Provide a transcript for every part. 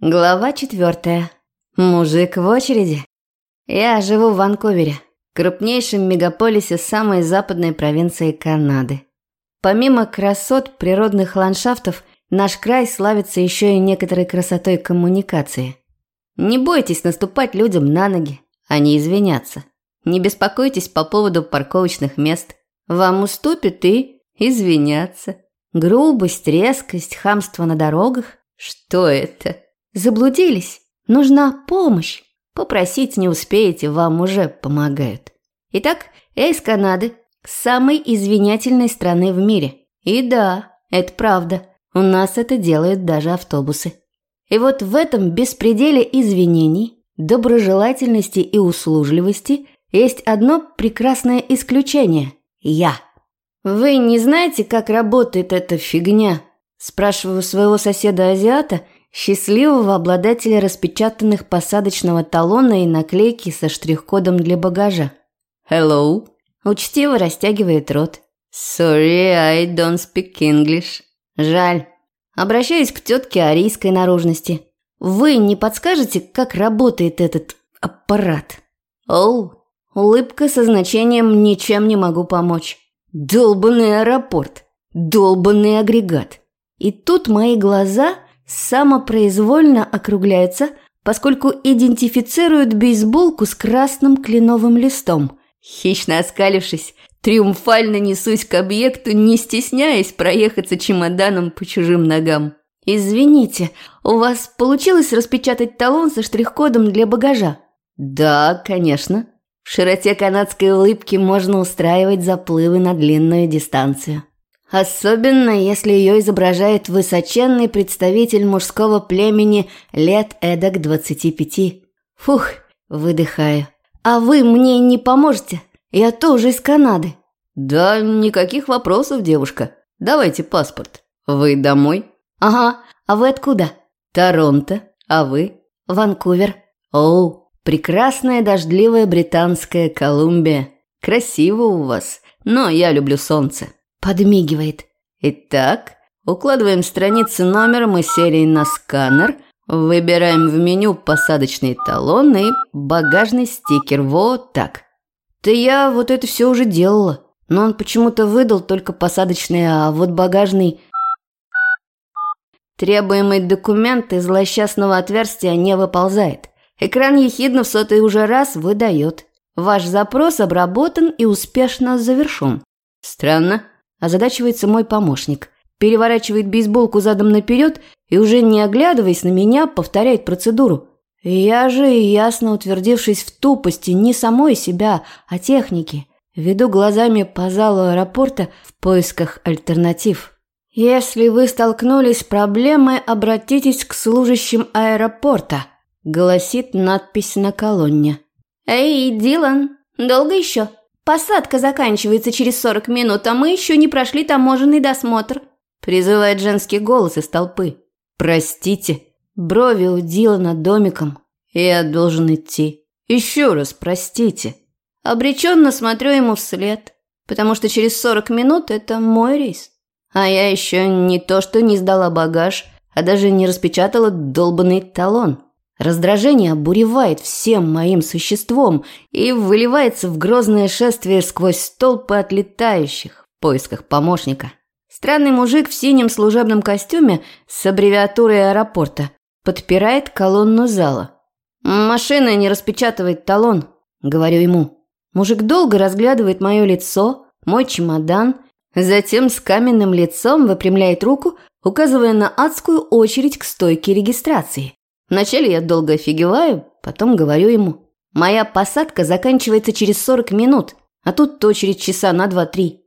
Глава четвертая. Мужик в очереди. Я живу в Ванкувере, крупнейшем мегаполисе самой западной провинции Канады. Помимо красот природных ландшафтов, наш край славится еще и некоторой красотой коммуникации. Не бойтесь наступать людям на ноги, не извиняться. Не беспокойтесь по поводу парковочных мест. Вам уступят и извиняться. Грубость, резкость, хамство на дорогах – что это? Заблудились? Нужна помощь. Попросить не успеете, вам уже помогают. Итак, я из Канады, самой извинятельной страны в мире. И да, это правда, у нас это делают даже автобусы. И вот в этом беспределе извинений, доброжелательности и услужливости есть одно прекрасное исключение – я. «Вы не знаете, как работает эта фигня?» – спрашиваю своего соседа-азиата – счастливого обладателя распечатанных посадочного талона и наклейки со штрих-кодом для багажа. «Hello!» Учтиво растягивает рот. «Sorry, I don't speak English». «Жаль. Обращаюсь к тетке арийской наружности. Вы не подскажете, как работает этот аппарат?» «Оу!» Улыбка со значением «ничем не могу помочь». Долбанный аэропорт. Долбанный агрегат. И тут мои глаза самопроизвольно округляется, поскольку идентифицируют бейсболку с красным кленовым листом. Хищно оскалившись, триумфально несусь к объекту, не стесняясь проехаться чемоданом по чужим ногам. «Извините, у вас получилось распечатать талон со штрих-кодом для багажа?» «Да, конечно. В широте канадской улыбки можно устраивать заплывы на длинную дистанцию». Особенно, если ее изображает высоченный представитель мужского племени лет эдак двадцати пяти. Фух, выдыхаю. А вы мне не поможете? Я тоже из Канады. Да, никаких вопросов, девушка. Давайте паспорт. Вы домой? Ага. А вы откуда? Торонто. А вы? Ванкувер. Оу, прекрасная дождливая британская Колумбия. Красиво у вас, но я люблю солнце. Подмигивает. Итак, укладываем страницы номером и серией на сканер, выбираем в меню посадочный талон и багажный стикер. Вот так. Да я вот это все уже делала. Но он почему-то выдал только посадочный, а вот багажный... Требуемый документ из злосчастного отверстия не выползает. Экран ехидно в сотый уже раз выдает. Ваш запрос обработан и успешно завершен. Странно. Озадачивается мой помощник. Переворачивает бейсболку задом наперед и, уже не оглядываясь на меня, повторяет процедуру. Я же, ясно утвердившись в тупости не самой себя, а техники, веду глазами по залу аэропорта в поисках альтернатив. «Если вы столкнулись с проблемой, обратитесь к служащим аэропорта», – гласит надпись на колонне. «Эй, Дилан, долго еще?» Посадка заканчивается через 40 минут, а мы еще не прошли таможенный досмотр», – призывает женский голос из толпы. «Простите». Брови у Дилана домиком. «Я должен идти. Еще раз простите». Обреченно смотрю ему вслед, потому что через 40 минут это мой рейс. А я еще не то что не сдала багаж, а даже не распечатала долбанный талон. Раздражение обуревает всем моим существом и выливается в грозное шествие сквозь толпы отлетающих в поисках помощника. Странный мужик в синем служебном костюме с аббревиатурой аэропорта подпирает колонну зала. «Машина не распечатывает талон», — говорю ему. Мужик долго разглядывает мое лицо, мой чемодан, затем с каменным лицом выпрямляет руку, указывая на адскую очередь к стойке регистрации. Вначале я долго офигеваю, потом говорю ему. Моя посадка заканчивается через 40 минут, а тут очередь часа на 2-3.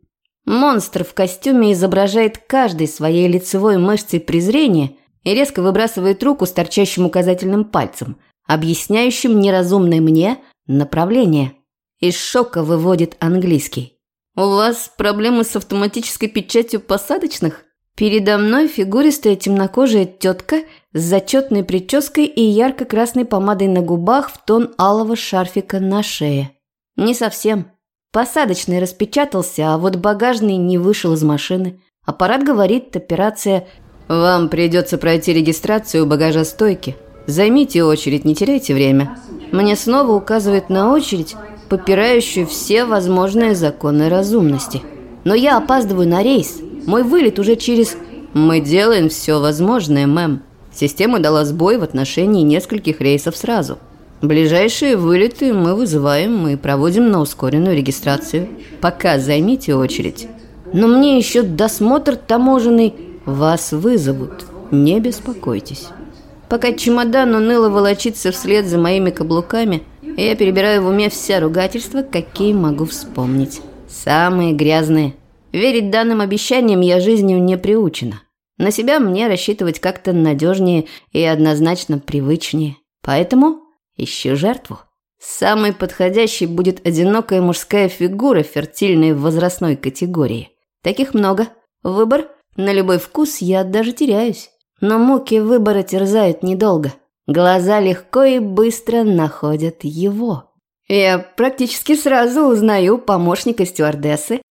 Монстр в костюме изображает каждой своей лицевой мышцей презрение и резко выбрасывает руку с торчащим указательным пальцем, объясняющим неразумное мне направление. Из шока выводит английский. «У вас проблемы с автоматической печатью посадочных?» Передо мной фигуристая темнокожая тетка с зачетной прической и ярко-красной помадой на губах в тон алого шарфика на шее. Не совсем. Посадочный распечатался, а вот багажный не вышел из машины. Аппарат говорит, операция Вам придется пройти регистрацию у багажа стойки. Займите очередь, не теряйте время. Мне снова указывает на очередь, попирающую все возможные законы разумности. Но я опаздываю на рейс. Мой вылет уже через... Мы делаем все возможное, мэм. Система дала сбой в отношении нескольких рейсов сразу. Ближайшие вылеты мы вызываем и проводим на ускоренную регистрацию. Пока займите очередь. Но мне еще досмотр таможенный. Вас вызовут. Не беспокойтесь. Пока чемодан уныло волочится вслед за моими каблуками, я перебираю в уме все ругательства, какие могу вспомнить. Самые грязные. Верить данным обещаниям я жизнью не приучена. На себя мне рассчитывать как-то надежнее и однозначно привычнее. Поэтому ищу жертву. Самой подходящей будет одинокая мужская фигура фертильной возрастной категории. Таких много. Выбор на любой вкус я даже теряюсь. Но муки выбора терзают недолго. Глаза легко и быстро находят его. Я практически сразу узнаю помощника стюардессы.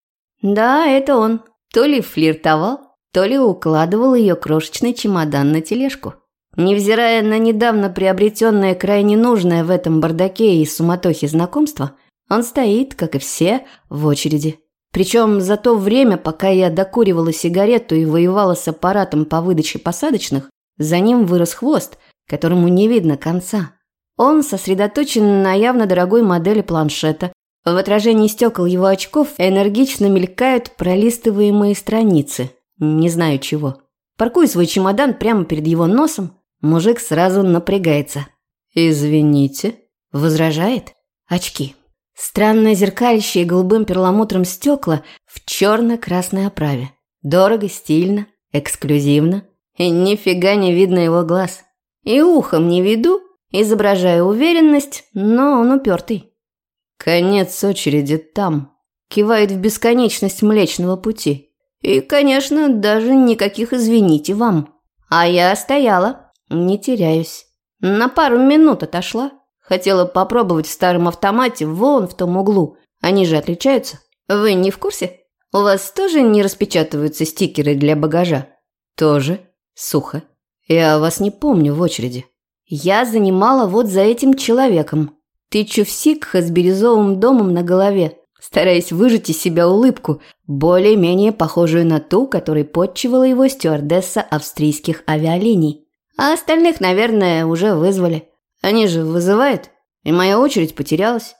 Да, это он. То ли флиртовал, то ли укладывал ее крошечный чемодан на тележку. Невзирая на недавно приобретенное крайне нужное в этом бардаке и суматохе знакомства, он стоит, как и все, в очереди. Причем за то время, пока я докуривала сигарету и воевала с аппаратом по выдаче посадочных, за ним вырос хвост, которому не видно конца. Он сосредоточен на явно дорогой модели планшета. В отражении стекол его очков энергично мелькают пролистываемые страницы. Не знаю чего. Паркую свой чемодан прямо перед его носом. Мужик сразу напрягается. «Извините», – возражает. Очки. Странное зеркалище и голубым перламутром стекла в черно-красной оправе. Дорого, стильно, эксклюзивно. И нифига не видно его глаз. И ухом не веду, изображая уверенность, но он упертый. Конец очереди там. Кивает в бесконечность Млечного Пути. И, конечно, даже никаких «извините вам». А я стояла, не теряюсь. На пару минут отошла. Хотела попробовать в старом автомате вон в том углу. Они же отличаются. Вы не в курсе? У вас тоже не распечатываются стикеры для багажа? Тоже. Сухо. Я вас не помню в очереди. Я занимала вот за этим человеком. Тычу в сикха с бирюзовым домом на голове, стараясь выжать из себя улыбку, более-менее похожую на ту, которой подчивала его стюардесса австрийских авиалиний. А остальных, наверное, уже вызвали. Они же вызывают, и моя очередь потерялась.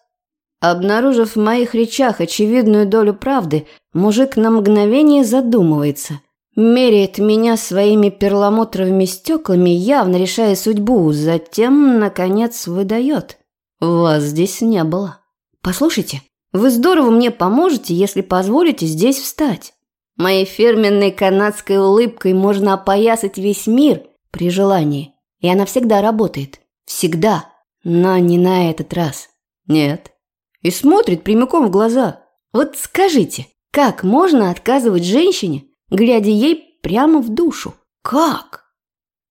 Обнаружив в моих речах очевидную долю правды, мужик на мгновение задумывается. Меряет меня своими перламутровыми стеклами, явно решая судьбу, затем, наконец, выдает. Вас здесь не было. Послушайте, вы здорово мне поможете, если позволите здесь встать. Моей фирменной канадской улыбкой можно опоясать весь мир при желании, и она всегда работает. Всегда. Но не на этот раз. Нет. И смотрит прямиком в глаза. Вот скажите, как можно отказывать женщине, глядя ей прямо в душу? Как?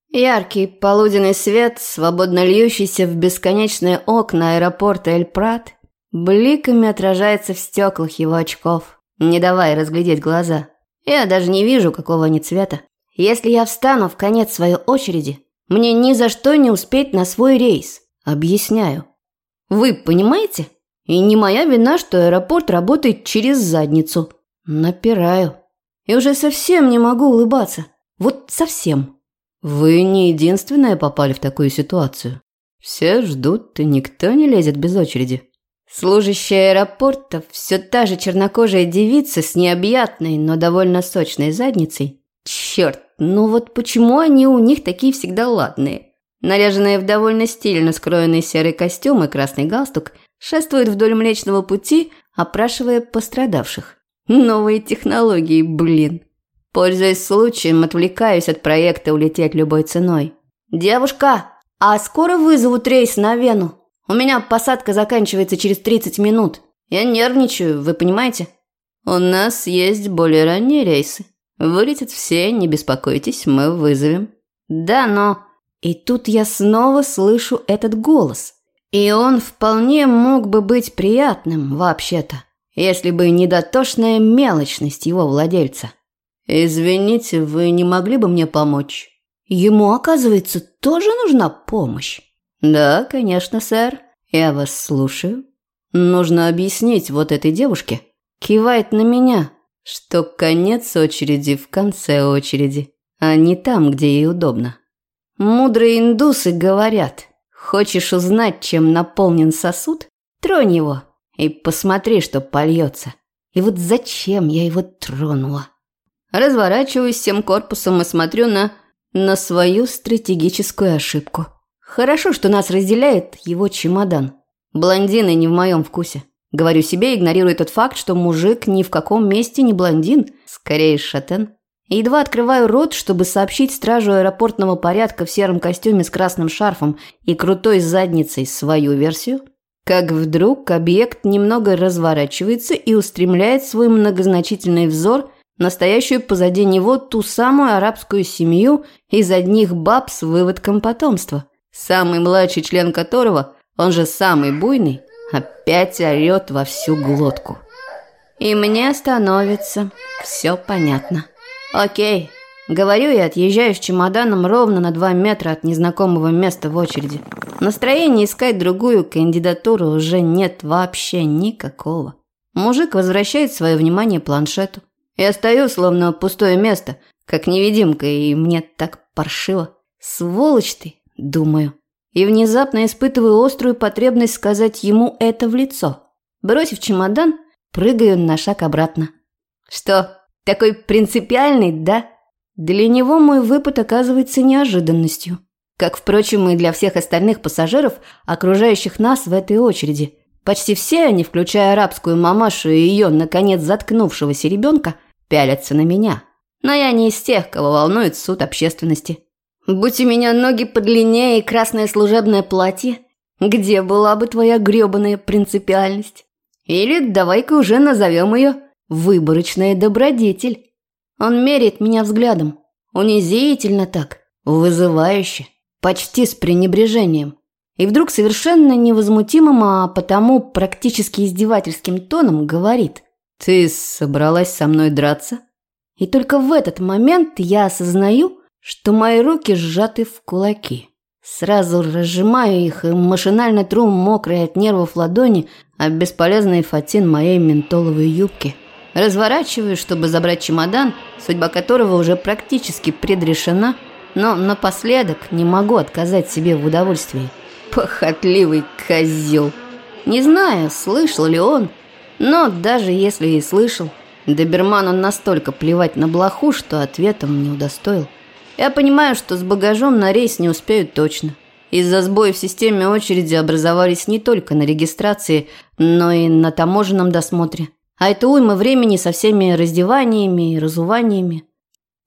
Яркий полуденный свет, свободно льющийся в бесконечные окна аэропорта Эль-Прат, бликами отражается в стеклах его очков, не давая разглядеть глаза. Я даже не вижу, какого они цвета. Если я встану в конец своей очереди, мне ни за что не успеть на свой рейс. Объясняю. Вы понимаете? И не моя вина, что аэропорт работает через задницу. Напираю. И уже совсем не могу улыбаться. Вот совсем. Вы не единственная попали в такую ситуацию. Все ждут, и никто не лезет без очереди. Служащая аэропорта, все та же чернокожая девица с необъятной, но довольно сочной задницей. Черт, ну вот почему они у них такие всегда ладные? Наряженные в довольно стильно скроенный серый костюм и красный галстук, шествуют вдоль Млечного Пути, опрашивая пострадавших. Новые технологии, блин. Пользуясь случаем, отвлекаюсь от проекта улететь любой ценой. «Девушка, а скоро вызовут рейс на Вену? У меня посадка заканчивается через 30 минут. Я нервничаю, вы понимаете?» «У нас есть более ранние рейсы», Вылетят все, не беспокойтесь, мы вызовем. Да, но... И тут я снова слышу этот голос. И он вполне мог бы быть приятным, вообще-то, если бы не дотошная мелочность его владельца. «Извините, вы не могли бы мне помочь?» Ему, оказывается, тоже нужна помощь. «Да, конечно, сэр. Я вас слушаю. Нужно объяснить вот этой девушке». Кивает на меня, что конец очереди в конце очереди, а не там, где ей удобно. Мудрые индусы говорят, хочешь узнать, чем наполнен сосуд? Тронь его и посмотри, что польется. И вот зачем я его тронула? Разворачиваюсь всем корпусом и смотрю на... на свою стратегическую ошибку. Хорошо, что нас разделяет его чемодан. Блондины не в моем вкусе. Говорю себе, игнорируя тот факт, что мужик ни в каком месте не блондин, скорее шатен. Едва открываю рот, чтобы сообщить стражу аэропортного порядка в сером костюме с красным шарфом и крутой задницей свою версию, как вдруг объект немного разворачивается и устремляет свой многозначительный взор на стоящую позади него ту самую арабскую семью из одних баб с выводком потомства, самый младший член которого, он же самый буйный, опять орет во всю глотку. И мне становится все понятно. Окей, говорю я, отъезжаю с чемоданом ровно на два метра от незнакомого места в очереди. Настроения искать другую кандидатуру уже нет вообще никакого. Мужик возвращает свое внимание планшету. Я стою, словно пустое место, как невидимка, и мне так паршиво. Сволочь ты, думаю. И внезапно испытываю острую потребность сказать ему это в лицо. Бросив чемодан, прыгаю на шаг обратно. Что, такой принципиальный, да? Для него мой выпад оказывается неожиданностью. Как, впрочем, и для всех остальных пассажиров, окружающих нас в этой очереди. Почти все они, включая арабскую мамашу и ее, наконец, заткнувшегося ребенка, пялятся на меня. Но я не из тех, кого волнует суд общественности. Будь у меня ноги подлиннее и красное служебное платье, где была бы твоя грёбаная принципиальность? Или давай-ка уже назовем ее «выборочная добродетель». Он меряет меня взглядом. Унизительно так, вызывающе почти с пренебрежением. И вдруг совершенно невозмутимым, а потому практически издевательским тоном говорит «Ты собралась со мной драться?» И только в этот момент я осознаю, что мои руки сжаты в кулаки. Сразу разжимаю их и машинально тру мокрые от нервов ладони, а бесполезный фатин моей ментоловой юбки. Разворачиваю, чтобы забрать чемодан, судьба которого уже практически предрешена – но напоследок не могу отказать себе в удовольствии. Похотливый козел. Не знаю, слышал ли он, но даже если и слышал, доберману настолько плевать на блоху, что ответом не удостоил. Я понимаю, что с багажом на рейс не успеют точно. Из-за сбоя в системе очереди образовались не только на регистрации, но и на таможенном досмотре. А это уйма времени со всеми раздеваниями и разуваниями.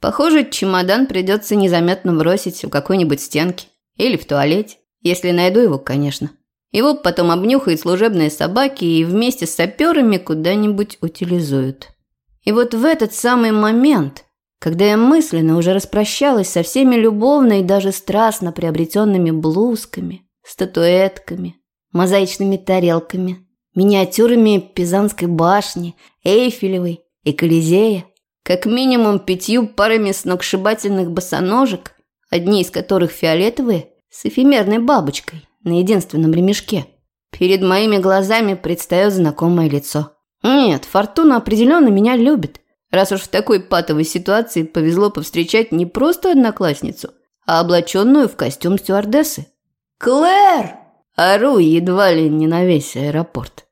Похоже, чемодан придется незаметно бросить у какой-нибудь стенки. Или в туалете. Если найду его, конечно. Его потом обнюхают служебные собаки и вместе с саперами куда-нибудь утилизуют. И вот в этот самый момент, когда я мысленно уже распрощалась со всеми любовно и даже страстно приобретенными блузками, статуэтками, мозаичными тарелками, миниатюрами Пизанской башни, Эйфелевой и Колизея, как минимум пятью парами сногсшибательных босоножек, одни из которых фиолетовые, с эфемерной бабочкой на единственном ремешке. Перед моими глазами предстает знакомое лицо. Нет, Фортуна определенно меня любит, раз уж в такой патовой ситуации повезло повстречать не просто одноклассницу, а облаченную в костюм стюардессы. «Клэр!» Ору едва ли не на весь аэропорт.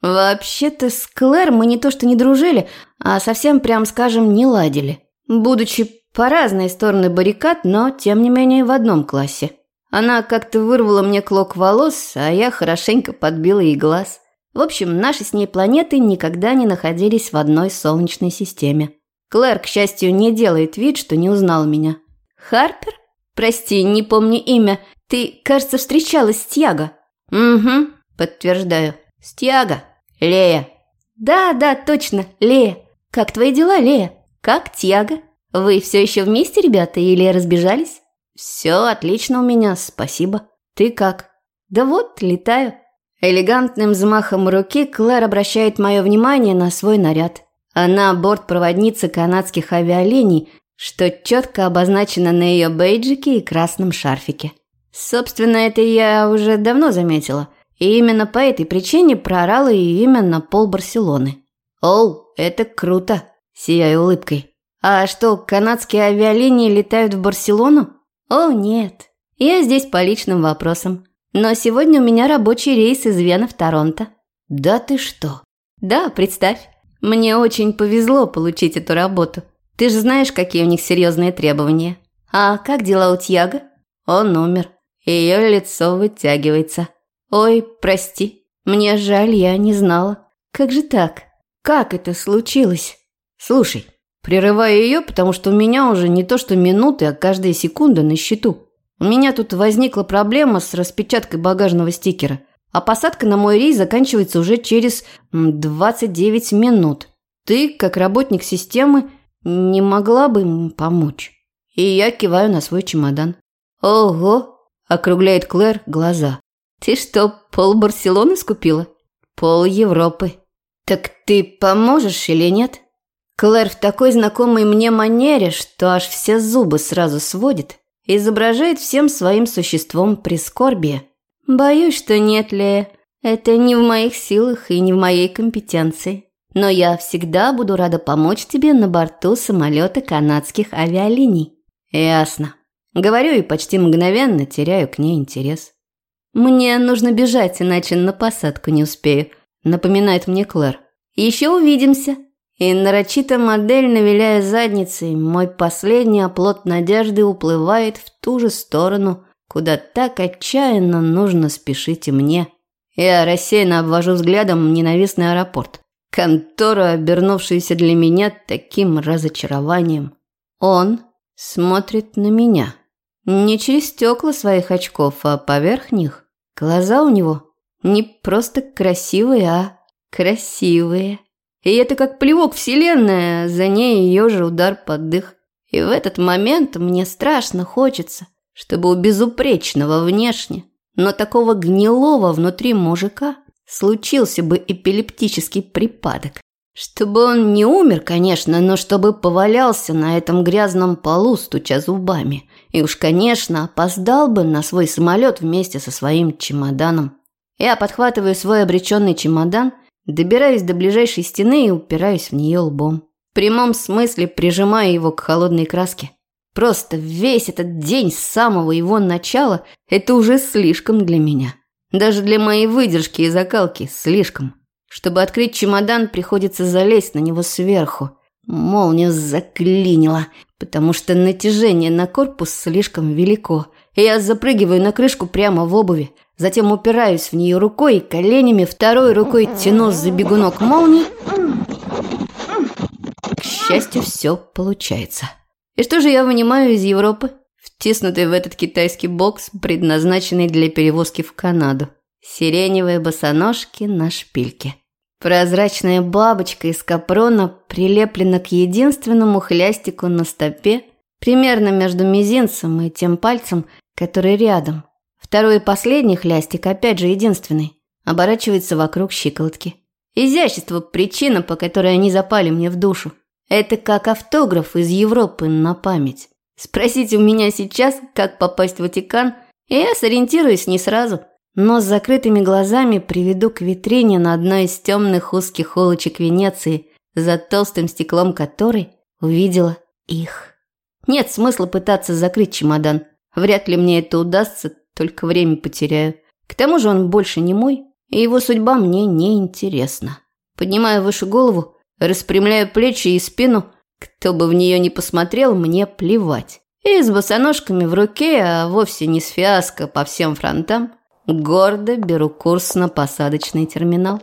Вообще-то с Клэр мы не то что не дружили, а совсем, прям скажем, не ладили. Будучи по разные стороны баррикад, но тем не менее в одном классе. Она как-то вырвала мне клок волос, а я хорошенько подбила ей глаз. В общем, наши с ней планеты никогда не находились в одной солнечной системе. Клэр, к счастью, не делает вид, что не узнал меня. «Харпер? Прости, не помню имя. Ты, кажется, встречалась с Тьяго». «Угу», подтверждаю. «С Тьяго. Лея». «Да, да, точно, Лея. Как твои дела, Лея? Как Тьяго? Вы все еще вместе, ребята, или разбежались?» «Все отлично у меня, спасибо. Ты как?» «Да вот, летаю». Элегантным взмахом руки Клэр обращает мое внимание на свой наряд. Она бортпроводница канадских авиалиний, что четко обозначено на ее бейджике и красном шарфике. Собственно, это я уже давно заметила, и именно по этой причине проорала и именно пол Барселоны. «Оу, это круто!» – сияя улыбкой. «А что, канадские авиалинии летают в Барселону?» «О, нет. Я здесь по личным вопросам. Но сегодня у меня рабочий рейс из Вены в Торонто». «Да ты что?» «Да, представь. Мне очень повезло получить эту работу. Ты же знаешь, какие у них серьезные требования. А как дела у Тьяга? Он умер. Ее лицо вытягивается. Ой, прости. Мне жаль, я не знала. Как же так? Как это случилось? Слушай, прерываю ее, потому что у меня уже не то что минуты, а каждая секунда на счету. У меня тут возникла проблема с распечаткой багажного стикера, а посадка на мой рейс заканчивается уже через 29 минут. Ты, как работник системы, не могла бы помочь? И я киваю на свой чемодан. Ого, округляет Клэр глаза. Ты что, пол Барселоны скупила? Пол Европы. Так ты поможешь или нет? Клэр в такой знакомой мне манере, что аж все зубы сразу сводит изображает всем своим существом прискорбие. Боюсь, что нет, Лея. Это не в моих силах и не в моей компетенции. Но я всегда буду рада помочь тебе на борту самолета канадских авиалиний. Ясно. Говорю и почти мгновенно теряю к ней интерес. Мне нужно бежать, иначе на посадку не успею, напоминает мне Клэр. Еще увидимся. И нарочито модельно виляя задницей, мой последний оплот надежды уплывает в ту же сторону, куда так отчаянно нужно спешить и мне. Я рассеянно обвожу взглядом ненавистный аэропорт. Контору, обернувшуюся для меня таким разочарованием. Он смотрит на меня. Не через стекла своих очков, а поверх них. Глаза у него не просто красивые, а красивые. И это как плевок вселенная, за ней ее же удар под дых. И в этот момент мне страшно хочется, чтобы у безупречного внешне, но такого гнилого внутри мужика случился бы эпилептический припадок. Чтобы он не умер, конечно, но чтобы повалялся на этом грязном полу, стуча зубами. И уж, конечно, опоздал бы на свой самолет вместе со своим чемоданом. Я подхватываю свой обреченный чемодан – Добираюсь до ближайшей стены и упираюсь в нее лбом. В прямом смысле прижимаю его к холодной краске. Просто весь этот день с самого его начала – это уже слишком для меня. Даже для моей выдержки и закалки слишком. Чтобы открыть чемодан, приходится залезть на него сверху. Молния заклинила, потому что натяжение на корпус слишком велико. Я запрыгиваю на крышку прямо в обуви, Затем упираюсь в нее рукой и коленями, второй рукой тяну за бегунок молнии. К счастью, все получается. И что же я вынимаю из Европы? Втиснутый в этот китайский бокс, предназначенный для перевозки в Канаду. Сиреневые босоножки на шпильке. Прозрачная бабочка из капрона прилеплена к единственному хлястику на стопе, примерно между мизинцем и тем пальцем, который рядом. Второй и последний хлястик, опять же единственный, оборачивается вокруг щиколотки. Изящество – причина, по которой они запали мне в душу. Это как автограф из Европы на память. Спросите у меня сейчас, как попасть в Ватикан, и я сориентируюсь не сразу. Но с закрытыми глазами приведу к витрине на одной из темных узких улочек Венеции, за толстым стеклом которой увидела их. Нет смысла пытаться закрыть чемодан. Вряд ли мне это удастся, только время потеряю. К тому же он больше не мой, и его судьба мне не интересна. Поднимаю выше голову, распрямляю плечи и спину. Кто бы в нее ни посмотрел, мне плевать. И с босоножками в руке, а вовсе не с фиаско по всем фронтам, гордо беру курс на посадочный терминал.